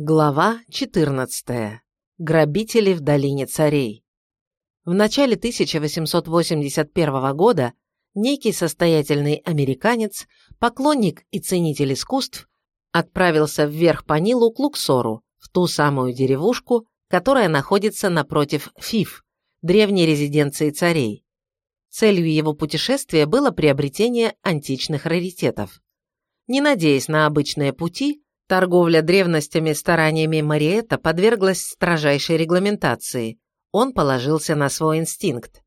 Глава 14. Грабители в долине царей. В начале 1881 года некий состоятельный американец, поклонник и ценитель искусств, отправился вверх по Нилу к Луксору, в ту самую деревушку, которая находится напротив Фиф, древней резиденции царей. Целью его путешествия было приобретение античных раритетов. Не надеясь на обычные пути, Торговля древностями стараниями Мариетта подверглась строжайшей регламентации. Он положился на свой инстинкт.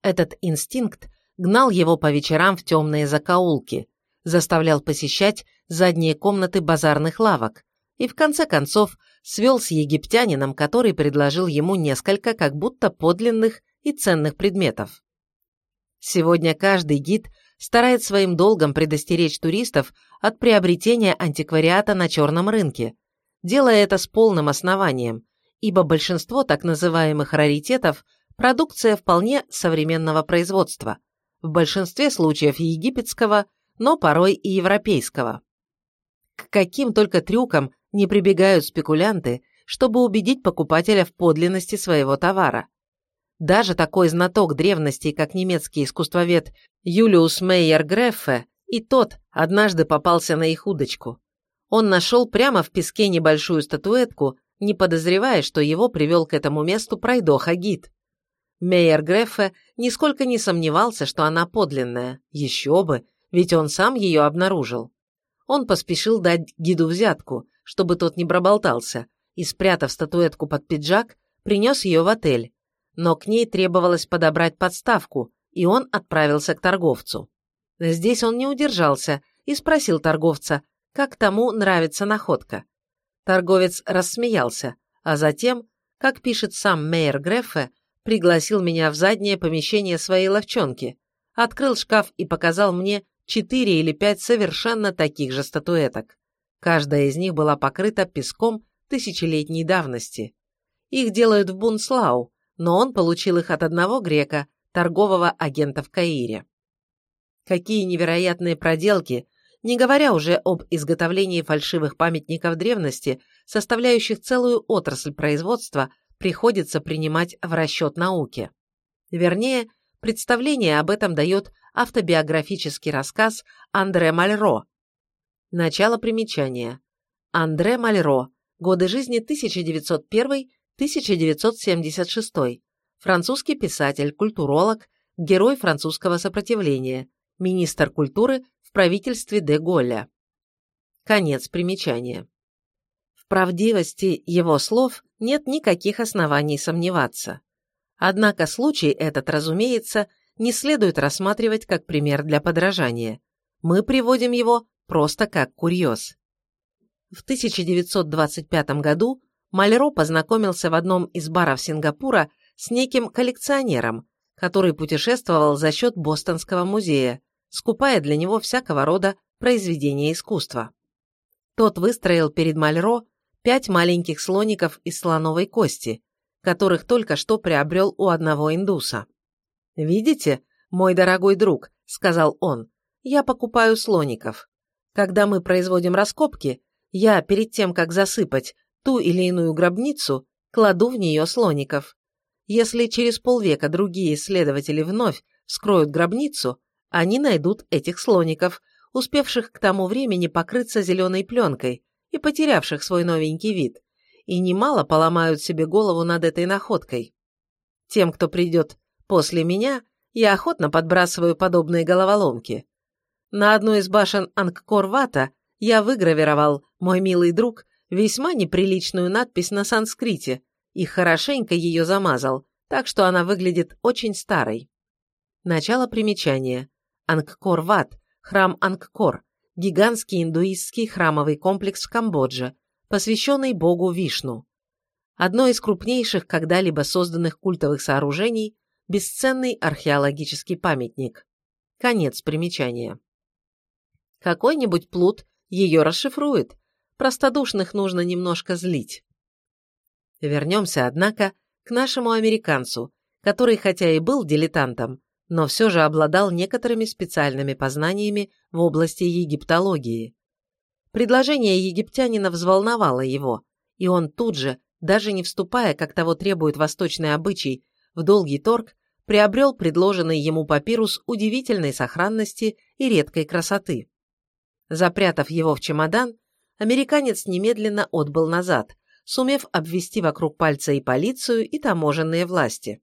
Этот инстинкт гнал его по вечерам в темные закоулки, заставлял посещать задние комнаты базарных лавок и, в конце концов, свел с египтянином, который предложил ему несколько как будто подлинных и ценных предметов. Сегодня каждый гид старает своим долгом предостеречь туристов от приобретения антиквариата на черном рынке, делая это с полным основанием, ибо большинство так называемых раритетов – продукция вполне современного производства, в большинстве случаев египетского, но порой и европейского. К каким только трюкам не прибегают спекулянты, чтобы убедить покупателя в подлинности своего товара. Даже такой знаток древностей, как немецкий искусствовед Юлиус Мейер Греффе, и тот однажды попался на их удочку. Он нашел прямо в песке небольшую статуэтку, не подозревая, что его привел к этому месту пройдоха гид. Мейер Греффе нисколько не сомневался, что она подлинная. Еще бы, ведь он сам ее обнаружил. Он поспешил дать гиду взятку, чтобы тот не проболтался, и, спрятав статуэтку под пиджак, принес ее в отель, но к ней требовалось подобрать подставку, и он отправился к торговцу. Здесь он не удержался и спросил торговца, как тому нравится находка. Торговец рассмеялся, а затем, как пишет сам Мейер Греффе, пригласил меня в заднее помещение своей ловчонки, открыл шкаф и показал мне четыре или пять совершенно таких же статуэток. Каждая из них была покрыта песком тысячелетней давности. Их делают в Бунслау, но он получил их от одного грека, торгового агента в Каире. Какие невероятные проделки, не говоря уже об изготовлении фальшивых памятников древности, составляющих целую отрасль производства, приходится принимать в расчет науки. Вернее, представление об этом дает автобиографический рассказ Андре Мальро. Начало примечания. Андре Мальро. Годы жизни 1901 1976. Французский писатель, культуролог, герой французского сопротивления, министр культуры в правительстве де Голля. Конец примечания. В правдивости его слов нет никаких оснований сомневаться. Однако случай этот, разумеется, не следует рассматривать как пример для подражания. Мы приводим его просто как курьез. В 1925 году Мальро познакомился в одном из баров Сингапура с неким коллекционером, который путешествовал за счет Бостонского музея, скупая для него всякого рода произведения искусства. Тот выстроил перед Мальро пять маленьких слоников из слоновой кости, которых только что приобрел у одного индуса. «Видите, мой дорогой друг», — сказал он, — «я покупаю слоников. Когда мы производим раскопки, я, перед тем, как засыпать ту или иную гробницу, кладу в нее слоников. Если через полвека другие исследователи вновь вскроют гробницу, они найдут этих слоников, успевших к тому времени покрыться зеленой пленкой и потерявших свой новенький вид, и немало поломают себе голову над этой находкой. Тем, кто придет после меня, я охотно подбрасываю подобные головоломки. На одну из башен Ангкор-Вата я выгравировал, мой милый друг, весьма неприличную надпись на санскрите и хорошенько ее замазал, так что она выглядит очень старой. Начало примечания. Ангкор-Ват, храм Ангкор, гигантский индуистский храмовый комплекс в Камбодже, посвященный богу Вишну. Одно из крупнейших когда-либо созданных культовых сооружений, бесценный археологический памятник. Конец примечания. Какой-нибудь плут ее расшифрует, Простодушных нужно немножко злить. Вернемся, однако, к нашему американцу, который хотя и был дилетантом, но все же обладал некоторыми специальными познаниями в области египтологии. Предложение египтянина взволновало его, И он тут же, даже не вступая, как того требует восточный обычай, в долгий торг, приобрел предложенный ему папирус удивительной сохранности и редкой красоты. Запрятав его в чемодан, американец немедленно отбыл назад, сумев обвести вокруг пальца и полицию, и таможенные власти.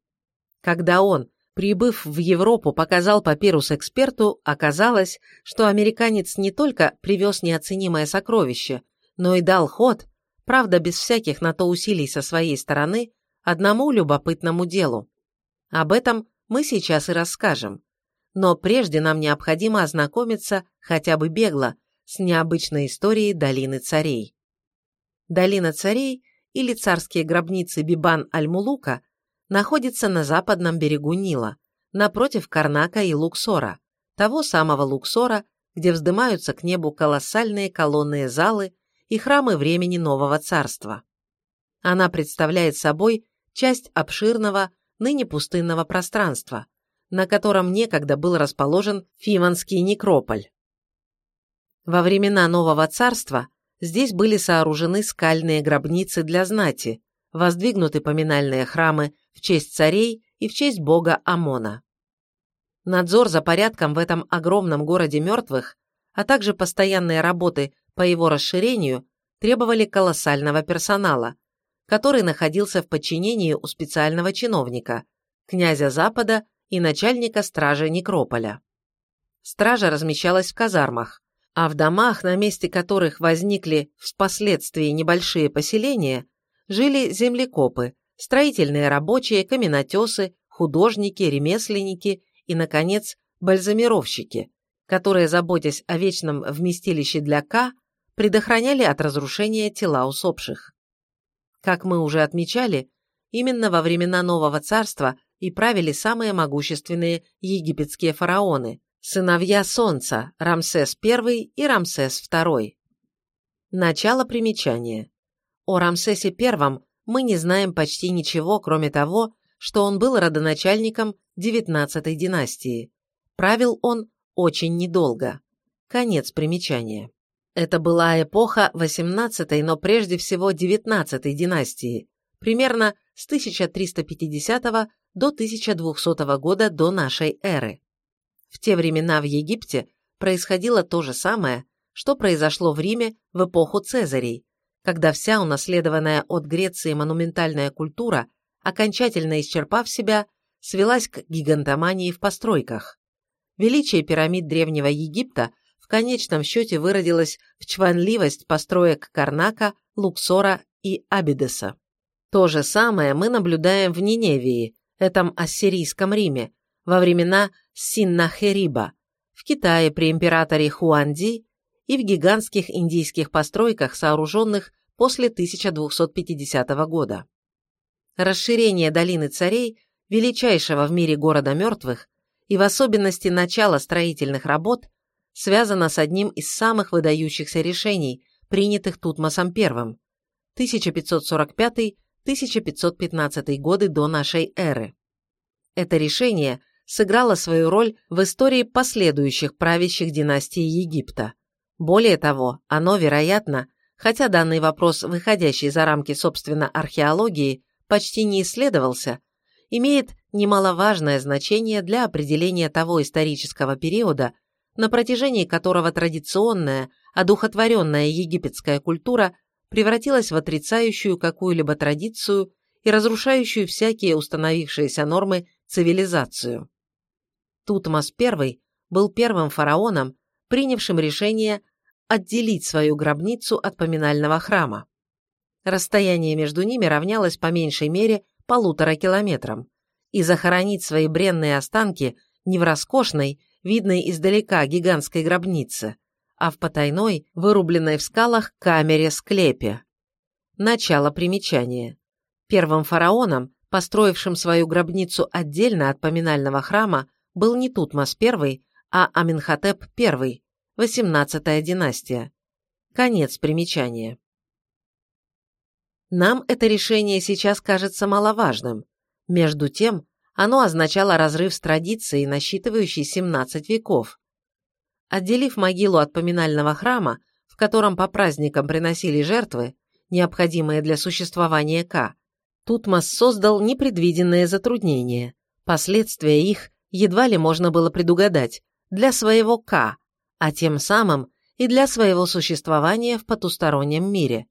Когда он, прибыв в Европу, показал папирус эксперту, оказалось, что американец не только привез неоценимое сокровище, но и дал ход, правда без всяких на то усилий со своей стороны, одному любопытному делу. Об этом мы сейчас и расскажем. Но прежде нам необходимо ознакомиться, хотя бы бегло, с необычной историей Долины Царей. Долина Царей или царские гробницы Бибан-Аль-Мулука находится на западном берегу Нила, напротив Карнака и Луксора, того самого Луксора, где вздымаются к небу колоссальные колонные залы и храмы времени Нового Царства. Она представляет собой часть обширного, ныне пустынного пространства, на котором некогда был расположен Фиванский некрополь. Во времена Нового Царства Здесь были сооружены скальные гробницы для знати, воздвигнуты поминальные храмы в честь царей и в честь бога Амона. Надзор за порядком в этом огромном городе мертвых, а также постоянные работы по его расширению требовали колоссального персонала, который находился в подчинении у специального чиновника, князя Запада и начальника стражи Некрополя. Стража размещалась в казармах, а в домах, на месте которых возникли впоследствии небольшие поселения, жили землекопы, строительные рабочие, каменотесы, художники, ремесленники и, наконец, бальзамировщики, которые, заботясь о вечном вместилище для К, предохраняли от разрушения тела усопших. Как мы уже отмечали, именно во времена Нового Царства и правили самые могущественные египетские фараоны, Сыновья Солнца, Рамсес I и Рамсес II. Начало примечания. О Рамсесе I мы не знаем почти ничего, кроме того, что он был родоначальником XIX династии. Правил он очень недолго. Конец примечания. Это была эпоха XVIII, но прежде всего XIX династии, примерно с 1350 до 1200 года до нашей эры. В те времена в Египте происходило то же самое, что произошло в Риме в эпоху Цезарей, когда вся унаследованная от Греции монументальная культура, окончательно исчерпав себя, свелась к гигантомании в постройках. Величие пирамид Древнего Египта в конечном счете выродилось в чванливость построек Карнака, Луксора и Абидеса. То же самое мы наблюдаем в Ниневии, этом ассирийском Риме, во времена Синнахериба, в Китае при императоре Хуанди и в гигантских индийских постройках, сооруженных после 1250 года. Расширение долины царей, величайшего в мире города мертвых, и в особенности начало строительных работ, связано с одним из самых выдающихся решений, принятых Тутмосом I, 1545-1515 годы до нашей эры. Это решение сыграло свою роль в истории последующих правящих династий Египта. Более того, оно, вероятно, хотя данный вопрос, выходящий за рамки, собственно, археологии, почти не исследовался, имеет немаловажное значение для определения того исторического периода, на протяжении которого традиционная, одухотворенная египетская культура превратилась в отрицающую какую-либо традицию и разрушающую всякие установившиеся нормы цивилизацию. Тутмос I был первым фараоном, принявшим решение отделить свою гробницу от поминального храма. Расстояние между ними равнялось по меньшей мере полутора километрам, и захоронить свои бренные останки не в роскошной, видной издалека гигантской гробнице, а в потайной, вырубленной в скалах камере-склепе. Начало примечания. Первым фараоном, построившим свою гробницу отдельно от поминального храма, был не Тутмос I, а Аминхотеп I, 18-я династия. Конец примечания. Нам это решение сейчас кажется маловажным. Между тем, оно означало разрыв с традицией, насчитывающей 17 веков. Отделив могилу от поминального храма, в котором по праздникам приносили жертвы, необходимые для существования К, Тутмос создал непредвиденные затруднения. Последствия их едва ли можно было предугадать для своего К, а тем самым и для своего существования в потустороннем мире.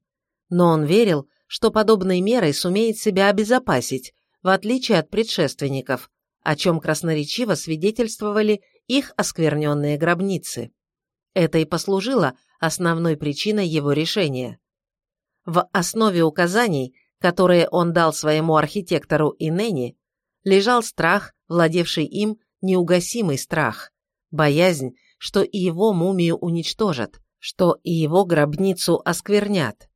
Но он верил, что подобной мерой сумеет себя обезопасить, в отличие от предшественников, о чем красноречиво свидетельствовали их оскверненные гробницы. Это и послужило основной причиной его решения. В основе указаний, которые он дал своему архитектору Инени, лежал страх, владевший им неугасимый страх, боязнь, что и его мумию уничтожат, что и его гробницу осквернят.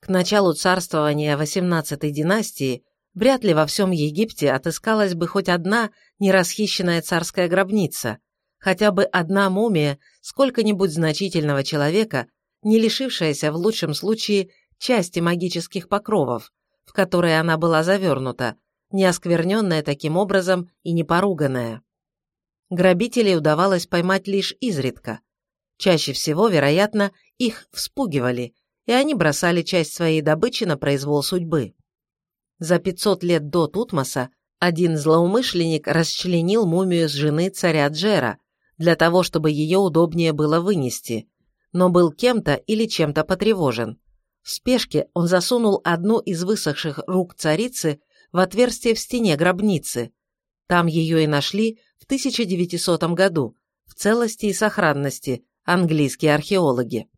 К началу царствования XVIII династии вряд ли во всем Египте отыскалась бы хоть одна нерасхищенная царская гробница, хотя бы одна мумия сколько-нибудь значительного человека, не лишившаяся в лучшем случае части магических покровов, в которые она была завернута, не оскверненная таким образом и не поруганная. Грабителей удавалось поймать лишь изредка. Чаще всего, вероятно, их вспугивали, и они бросали часть своей добычи на произвол судьбы. За 500 лет до Тутмоса один злоумышленник расчленил мумию с жены царя Джера для того, чтобы ее удобнее было вынести, но был кем-то или чем-то потревожен. В спешке он засунул одну из высохших рук царицы в отверстие в стене гробницы. Там ее и нашли в 1900 году, в целости и сохранности, английские археологи.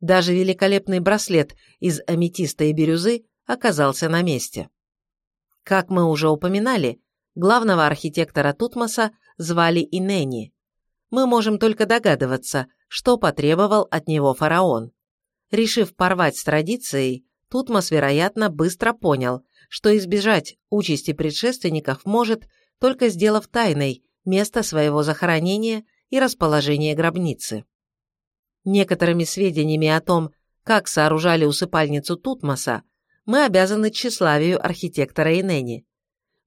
Даже великолепный браслет из аметиста и бирюзы оказался на месте. Как мы уже упоминали, главного архитектора Тутмоса звали Инени. Мы можем только догадываться, что потребовал от него фараон. Решив порвать с традицией, Тутмос, вероятно, быстро понял, что избежать участи предшественников может, только сделав тайной место своего захоронения и расположение гробницы. Некоторыми сведениями о том, как сооружали усыпальницу Тутмоса, мы обязаны тщеславию архитектора Инени.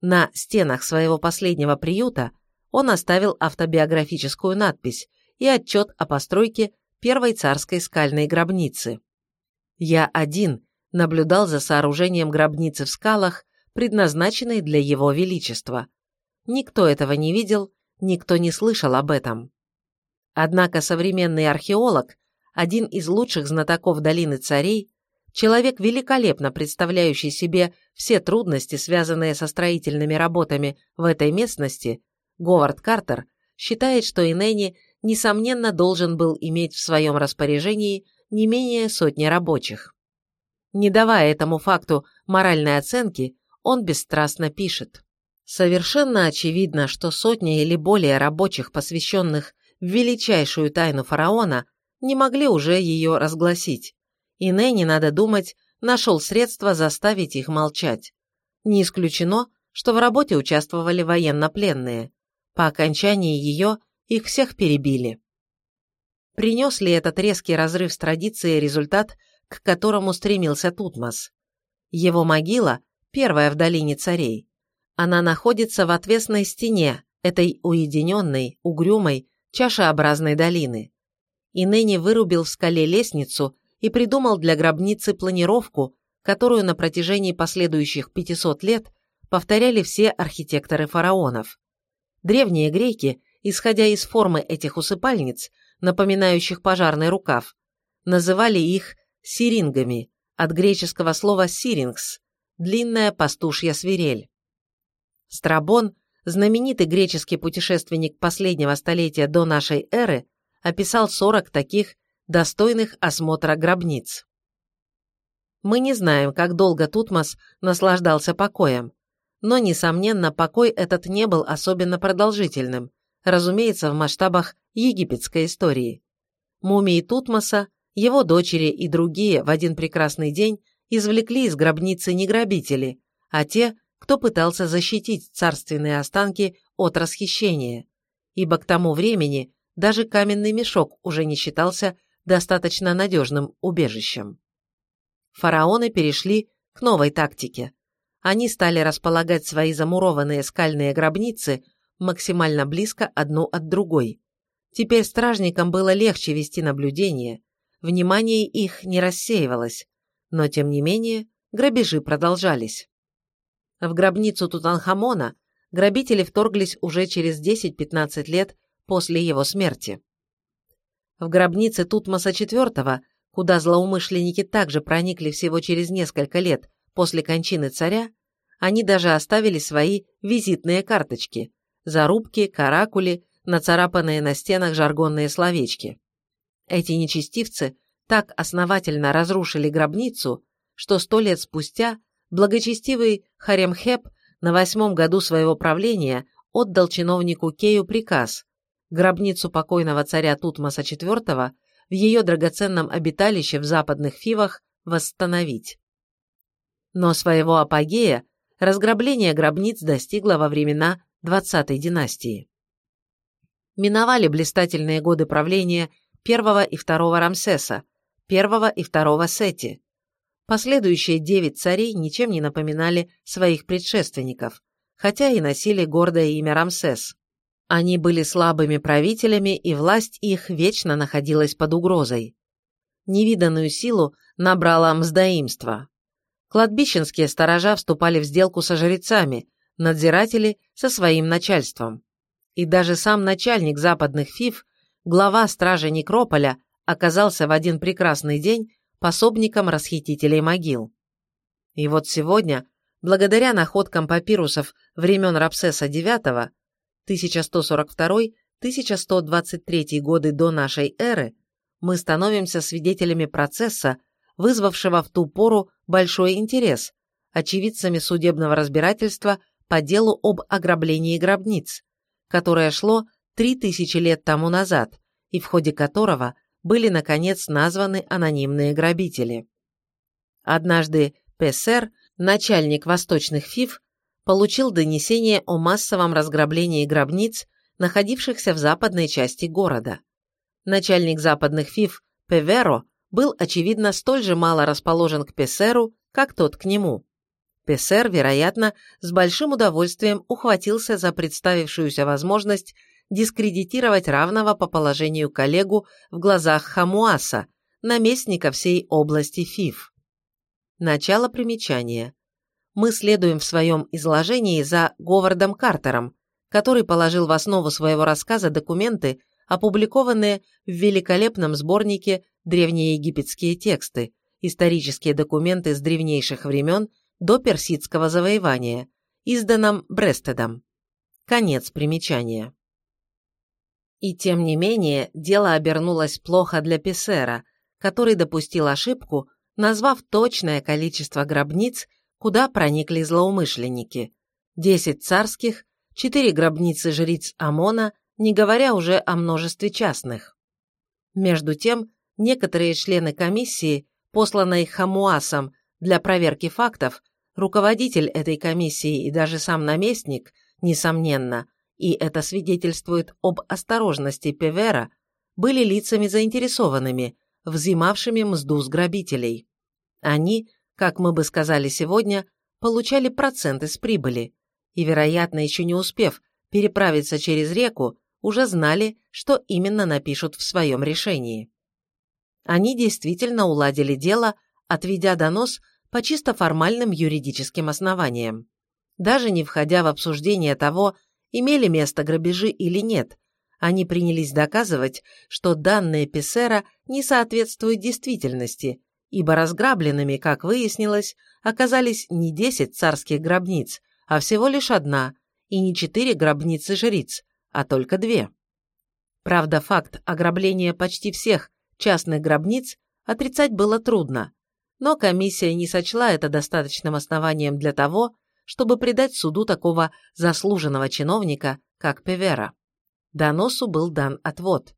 На стенах своего последнего приюта он оставил автобиографическую надпись и отчет о постройке первой царской скальной гробницы. «Я один наблюдал за сооружением гробницы в скалах, предназначенной для его величества. Никто этого не видел, никто не слышал об этом. Однако современный археолог, один из лучших знатоков долины царей, человек, великолепно представляющий себе все трудности, связанные со строительными работами в этой местности, Говард Картер, считает, что Инени, несомненно, должен был иметь в своем распоряжении не менее сотни рабочих. Не давая этому факту моральной оценки, он бесстрастно пишет. Совершенно очевидно, что сотня или более рабочих, посвященных в величайшую тайну фараона, не могли уже ее разгласить. И Нэнни, надо думать, нашел средства заставить их молчать. Не исключено, что в работе участвовали военнопленные. По окончании ее их всех перебили. Принес ли этот резкий разрыв с традицией результат, к которому стремился Тутмос? Его могила, первая в долине царей, она находится в отвесной стене этой уединенной, угрюмой, чашеобразной долины. И ныне вырубил в скале лестницу и придумал для гробницы планировку, которую на протяжении последующих 500 лет повторяли все архитекторы фараонов. Древние греки, исходя из формы этих усыпальниц, напоминающих пожарный рукав, называли их сирингами, от греческого слова «сирингс» – длинная пастушья свирель. Страбон, знаменитый греческий путешественник последнего столетия до нашей эры, описал 40 таких достойных осмотра гробниц. Мы не знаем, как долго Тутмос наслаждался покоем, но, несомненно, покой этот не был особенно продолжительным, разумеется, в масштабах египетской истории. Мумии Тутмоса, его дочери и другие в один прекрасный день извлекли из гробницы не грабители, а те, кто пытался защитить царственные останки от расхищения, ибо к тому времени даже каменный мешок уже не считался достаточно надежным убежищем. Фараоны перешли к новой тактике. Они стали располагать свои замурованные скальные гробницы максимально близко одну от другой. Теперь стражникам было легче вести наблюдение, внимание их не рассеивалось, но тем не менее грабежи продолжались. В гробницу Тутанхамона грабители вторглись уже через 10-15 лет после его смерти. В гробнице Тутмоса IV, куда злоумышленники также проникли всего через несколько лет после кончины царя, они даже оставили свои визитные карточки, зарубки, каракули, нацарапанные на стенах жаргонные словечки. Эти нечестивцы так основательно разрушили гробницу, что сто лет спустя благочестивый Харемхеп на восьмом году своего правления отдал чиновнику Кею приказ гробницу покойного царя Тутмоса IV в ее драгоценном обиталище в западных Фивах восстановить. Но своего апогея разграбление гробниц достигло во времена XX династии. Миновали блистательные годы правления первого и второго Рамсеса, первого и второго Сети. Последующие девять царей ничем не напоминали своих предшественников, хотя и носили гордое имя Рамсес. Они были слабыми правителями, и власть их вечно находилась под угрозой. Невиданную силу набрало мздоимство. Кладбищенские сторожа вступали в сделку со жрецами, надзиратели со своим начальством. И даже сам начальник западных фиф, глава стражи Некрополя, оказался в один прекрасный день пособником расхитителей могил. И вот сегодня, благодаря находкам папирусов времен Рапсеса IX, 1142-1123 годы до нашей эры, мы становимся свидетелями процесса, вызвавшего в ту пору большой интерес, очевидцами судебного разбирательства по делу об ограблении гробниц, которое шло 3000 лет тому назад, и в ходе которого были, наконец, названы анонимные грабители. Однажды Пессер, начальник восточных ФИФ, получил донесение о массовом разграблении гробниц, находившихся в западной части города. Начальник западных ФИФ Певеро был, очевидно, столь же мало расположен к Пессеру, как тот к нему. Пессер, вероятно, с большим удовольствием ухватился за представившуюся возможность дискредитировать равного по положению коллегу в глазах Хамуаса, наместника всей области Фиф. Начало примечания. Мы следуем в своем изложении за Говардом Картером, который положил в основу своего рассказа документы, опубликованные в великолепном сборнике «Древнеегипетские тексты», исторические документы с древнейших времен до персидского завоевания, изданном Брестедом. Конец примечания. И тем не менее, дело обернулось плохо для Писера, который допустил ошибку, назвав точное количество гробниц, куда проникли злоумышленники. Десять царских, четыре гробницы жриц Амона, не говоря уже о множестве частных. Между тем, некоторые члены комиссии, посланной Хамуасом для проверки фактов, руководитель этой комиссии и даже сам наместник, несомненно, и это свидетельствует об осторожности Певера, были лицами заинтересованными, взимавшими мзду с грабителей. Они, как мы бы сказали сегодня, получали проценты с прибыли, и, вероятно, еще не успев переправиться через реку, уже знали, что именно напишут в своем решении. Они действительно уладили дело, отведя донос по чисто формальным юридическим основаниям. Даже не входя в обсуждение того, имели место грабежи или нет, они принялись доказывать, что данные Писера не соответствуют действительности, ибо разграбленными, как выяснилось, оказались не 10 царских гробниц, а всего лишь одна, и не четыре гробницы жриц, а только две. Правда, факт ограбления почти всех частных гробниц отрицать было трудно, но комиссия не сочла это достаточным основанием для того, чтобы предать суду такого заслуженного чиновника, как Певера. Доносу был дан отвод.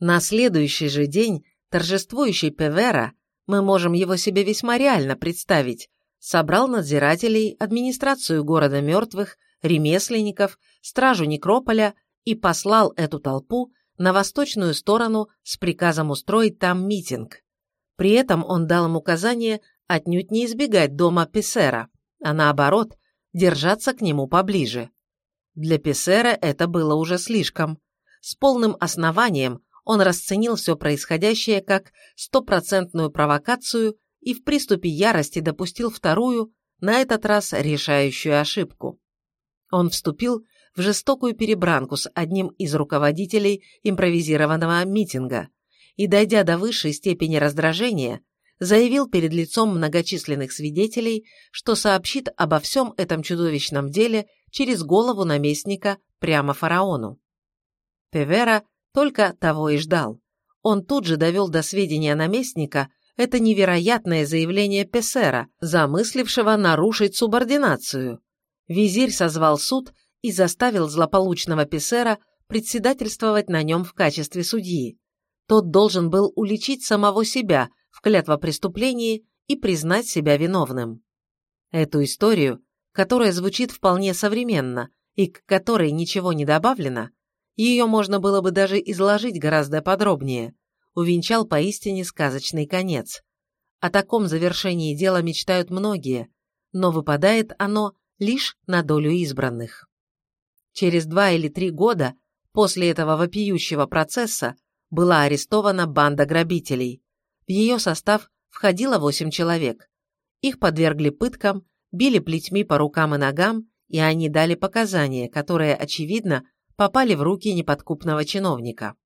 На следующий же день торжествующий Певера, мы можем его себе весьма реально представить, собрал надзирателей, администрацию города мертвых, ремесленников, стражу некрополя и послал эту толпу на восточную сторону с приказом устроить там митинг. При этом он дал им указание отнюдь не избегать дома Писера, а наоборот, держаться к нему поближе. Для Писера это было уже слишком. С полным основанием он расценил все происходящее как стопроцентную провокацию и в приступе ярости допустил вторую, на этот раз решающую ошибку. Он вступил в жестокую перебранку с одним из руководителей импровизированного митинга и, дойдя до высшей степени раздражения, заявил перед лицом многочисленных свидетелей, что сообщит обо всем этом чудовищном деле через голову наместника прямо фараону. Певера только того и ждал. Он тут же довел до сведения наместника это невероятное заявление Песера, замыслившего нарушить субординацию. Визирь созвал суд и заставил злополучного Песера председательствовать на нем в качестве судьи. Тот должен был уличить самого себя в клятвопреступлении и признать себя виновным. Эту историю, которая звучит вполне современно и к которой ничего не добавлено, ее можно было бы даже изложить гораздо подробнее, увенчал поистине сказочный конец. О таком завершении дела мечтают многие, но выпадает оно лишь на долю избранных. Через два или три года после этого вопиющего процесса была арестована банда грабителей, в ее состав входило восемь человек. Их подвергли пыткам, били плетьми по рукам и ногам, и они дали показания, которые, очевидно, попали в руки неподкупного чиновника.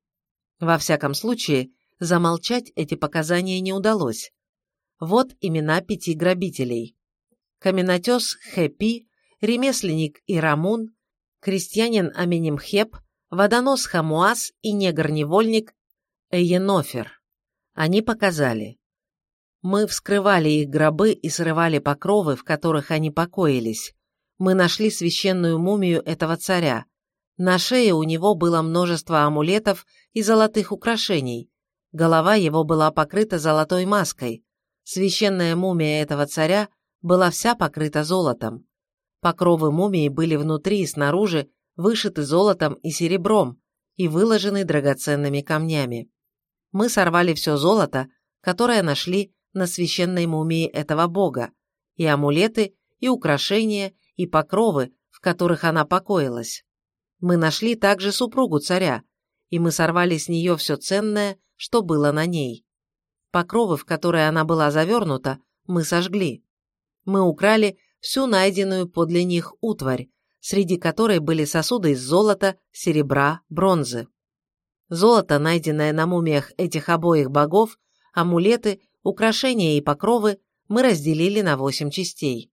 Во всяком случае, замолчать эти показания не удалось. Вот имена пяти грабителей. Каменотес Хэпи, ремесленник Ирамун, крестьянин Аменемхеп, водонос Хамуас и негр-невольник Эйенофер. Они показали. Мы вскрывали их гробы и срывали покровы, в которых они покоились. Мы нашли священную мумию этого царя. На шее у него было множество амулетов и золотых украшений. Голова его была покрыта золотой маской. Священная мумия этого царя была вся покрыта золотом. Покровы мумии были внутри и снаружи вышиты золотом и серебром и выложены драгоценными камнями мы сорвали все золото, которое нашли на священной мумии этого бога, и амулеты, и украшения, и покровы, в которых она покоилась. Мы нашли также супругу царя, и мы сорвали с нее все ценное, что было на ней. Покровы, в которые она была завернута, мы сожгли. Мы украли всю найденную подле них утварь, среди которой были сосуды из золота, серебра, бронзы. Золото, найденное на мумиях этих обоих богов, амулеты, украшения и покровы мы разделили на восемь частей.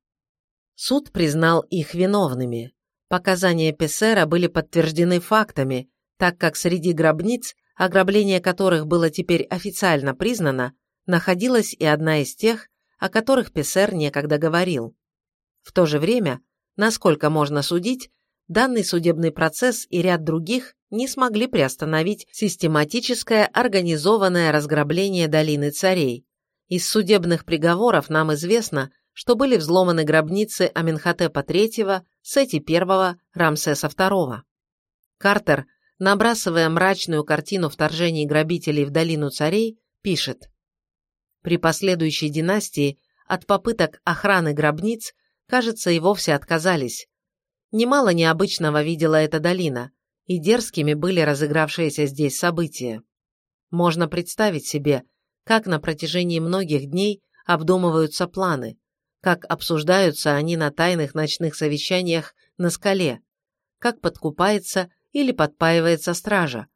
Суд признал их виновными. Показания Пессера были подтверждены фактами, так как среди гробниц, ограбление которых было теперь официально признано, находилась и одна из тех, о которых Пессер некогда говорил. В то же время, насколько можно судить, данный судебный процесс и ряд других не смогли приостановить систематическое организованное разграбление долины царей. Из судебных приговоров нам известно, что были взломаны гробницы Аменхотепа III, Сети I, Рамсеса II. Картер, набрасывая мрачную картину вторжений грабителей в долину царей, пишет «При последующей династии от попыток охраны гробниц, кажется, и вовсе отказались. Немало необычного видела эта долина – и дерзкими были разыгравшиеся здесь события. Можно представить себе, как на протяжении многих дней обдумываются планы, как обсуждаются они на тайных ночных совещаниях на скале, как подкупается или подпаивается стража,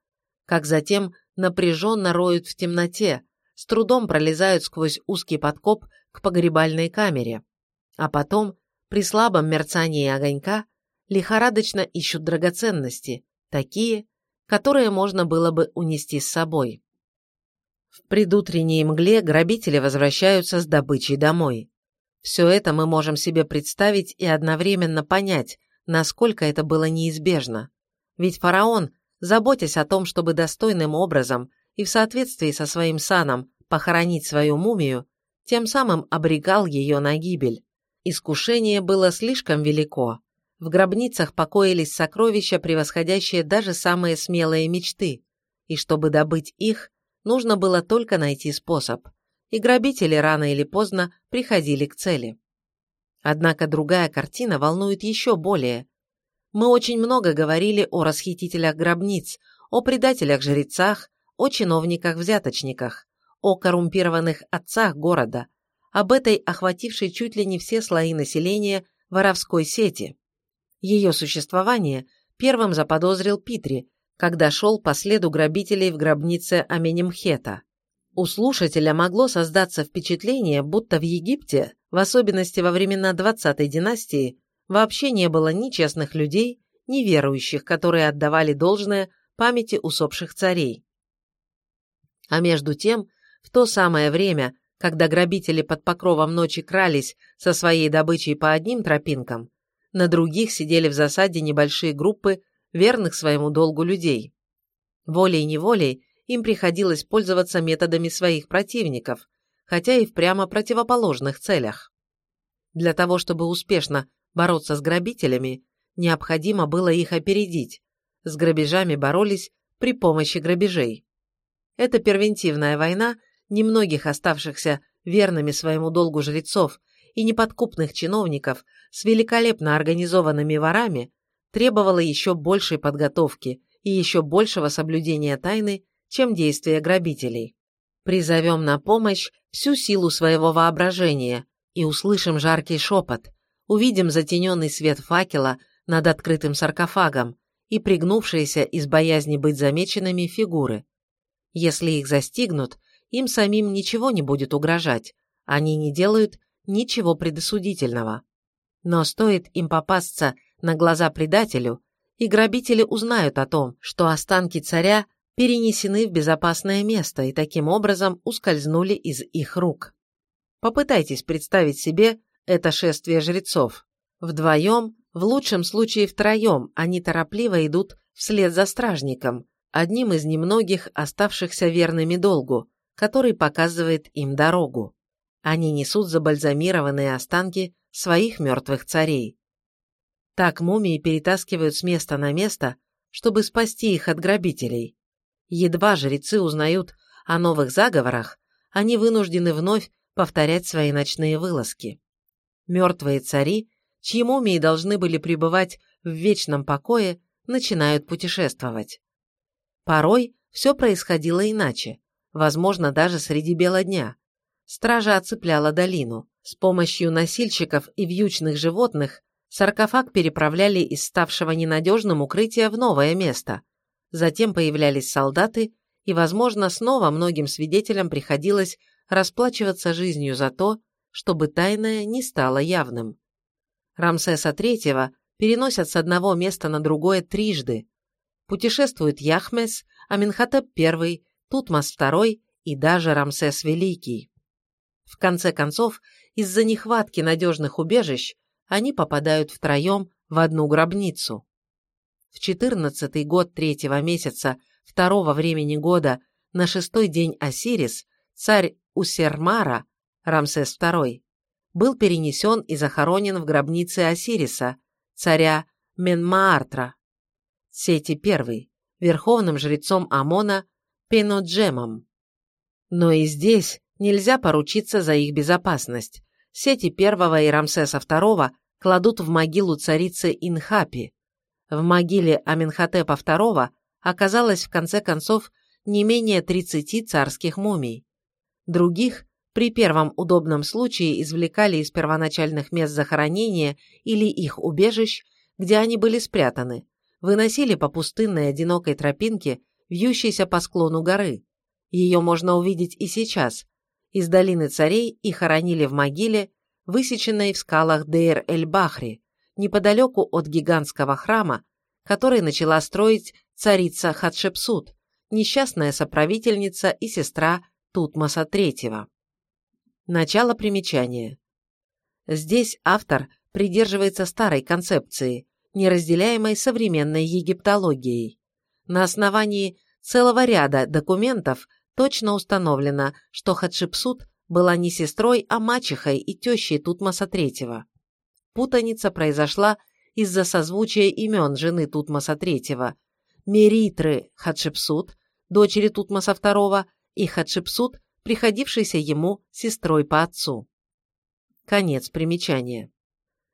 как затем напряженно роют в темноте, с трудом пролезают сквозь узкий подкоп к погребальной камере, а потом, при слабом мерцании огонька, лихорадочно ищут драгоценности, такие, которые можно было бы унести с собой. В предутренней мгле грабители возвращаются с добычей домой. Все это мы можем себе представить и одновременно понять, насколько это было неизбежно. Ведь фараон, заботясь о том, чтобы достойным образом и в соответствии со своим саном похоронить свою мумию, тем самым обрекал ее на гибель. Искушение было слишком велико, в гробницах покоились сокровища, превосходящие даже самые смелые мечты, и чтобы добыть их, нужно было только найти способ, и грабители рано или поздно приходили к цели. Однако другая картина волнует еще более. Мы очень много говорили о расхитителях гробниц, о предателях-жрецах, о чиновниках-взяточниках, о коррумпированных отцах города, об этой охватившей чуть ли не все слои населения воровской сети. Ее существование первым заподозрил Питри, когда шел по следу грабителей в гробнице Аменемхета. У слушателя могло создаться впечатление, будто в Египте, в особенности во времена 20-й династии, вообще не было ни честных людей, ни верующих, которые отдавали должное памяти усопших царей. А между тем, в то самое время, когда грабители под покровом ночи крались со своей добычей по одним тропинкам, на других сидели в засаде небольшие группы верных своему долгу людей. Волей-неволей им приходилось пользоваться методами своих противников, хотя и в прямо противоположных целях. Для того, чтобы успешно бороться с грабителями, необходимо было их опередить. С грабежами боролись при помощи грабежей. Эта первентивная война немногих оставшихся верными своему долгу жрецов и неподкупных чиновников с великолепно организованными ворами требовала еще большей подготовки и еще большего соблюдения тайны, чем действия грабителей. Призовем на помощь всю силу своего воображения и услышим жаркий шепот, увидим затененный свет факела над открытым саркофагом и пригнувшиеся из боязни быть замеченными фигуры. Если их застигнут, им самим ничего не будет угрожать, они не делают ничего предосудительного. Но стоит им попасться на глаза предателю, и грабители узнают о том, что останки царя перенесены в безопасное место и таким образом ускользнули из их рук. Попытайтесь представить себе это шествие жрецов. Вдвоем, в лучшем случае втроем, они торопливо идут вслед за стражником, одним из немногих оставшихся верными долгу, который показывает им дорогу. Они несут забальзамированные останки своих мертвых царей. Так мумии перетаскивают с места на место, чтобы спасти их от грабителей. Едва жрецы узнают о новых заговорах, они вынуждены вновь повторять свои ночные вылазки. Мертвые цари, чьи мумии должны были пребывать в вечном покое, начинают путешествовать. Порой все происходило иначе, возможно, даже среди бела дня. Стража оцепляла долину. С помощью носильщиков и вьючных животных саркофаг переправляли из ставшего ненадежным укрытия в новое место. Затем появлялись солдаты, и, возможно, снова многим свидетелям приходилось расплачиваться жизнью за то, чтобы тайное не стало явным. Рамсеса III переносят с одного места на другое трижды. Путешествуют Яхмес, Аминхотеп I, Тутмос II и даже Рамсес Великий. В конце концов, из-за нехватки надежных убежищ они попадают втроем в одну гробницу. В четырнадцатый год третьего месяца второго времени года на шестой день Осирис царь Усермара, Рамсес II, был перенесен и захоронен в гробнице Осириса, царя Менмаартра, Сети I, верховным жрецом Амона Пеноджемом. Но и здесь нельзя поручиться за их безопасность. Сети I и Рамсеса II кладут в могилу царицы Инхапи. В могиле Аменхотепа II оказалось в конце концов не менее 30 царских мумий. Других при первом удобном случае извлекали из первоначальных мест захоронения или их убежищ, где они были спрятаны, выносили по пустынной одинокой тропинке вьющейся по склону горы. Ее можно увидеть и сейчас. Из долины царей и хоронили в могиле, высеченной в скалах Дейр-эль-Бахри, неподалеку от гигантского храма, который начала строить царица Хатшепсут, несчастная соправительница и сестра Тутмоса III. Начало примечания. Здесь автор придерживается старой концепции, неразделяемой современной египтологией. На основании целого ряда документов точно установлено, что Хатшепсут была не сестрой, а мачехой и тещей Тутмоса III. Путаница произошла из-за созвучия имен жены Тутмоса III, Меритры Хатшепсут, дочери Тутмоса II, и Хатшепсут, приходившейся ему сестрой по отцу. Конец примечания.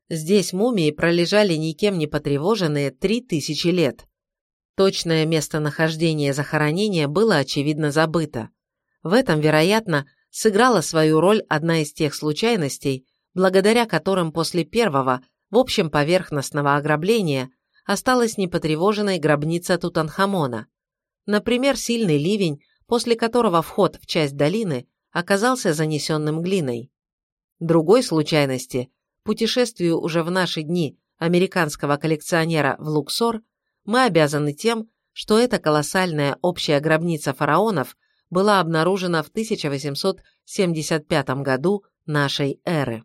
Здесь мумии пролежали никем не потревоженные три тысячи лет. Точное местонахождение захоронения было очевидно забыто. В этом, вероятно, сыграла свою роль одна из тех случайностей, благодаря которым после первого, в общем поверхностного ограбления, осталась непотревоженной гробница Тутанхамона. Например, сильный ливень, после которого вход в часть долины оказался занесенным глиной. Другой случайности, путешествию уже в наши дни американского коллекционера в Луксор, мы обязаны тем, что эта колоссальная общая гробница фараонов была обнаружена в 1875 году нашей эры.